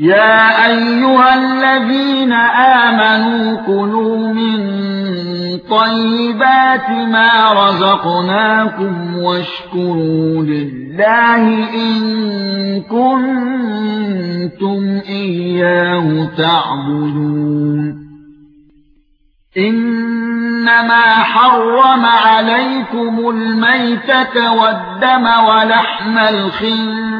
يا أيها الذين آمنوا كلوا من طيبات ما رزقناكم واشكروا لله إن كنتم إياه تعبدون. إنما حرم عليكم الميتة والدم ولحم الخنزير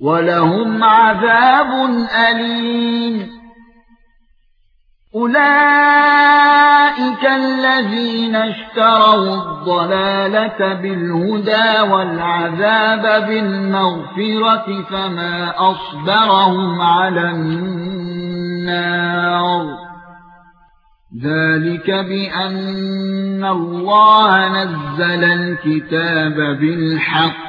ولهم عذاب أليم. أولئك الذين اشتروا الضلالة بالهدى والعذاب بالمغفرة فما أصبرهم على النار. ذلك بأن الله نزل الكتاب بالحق.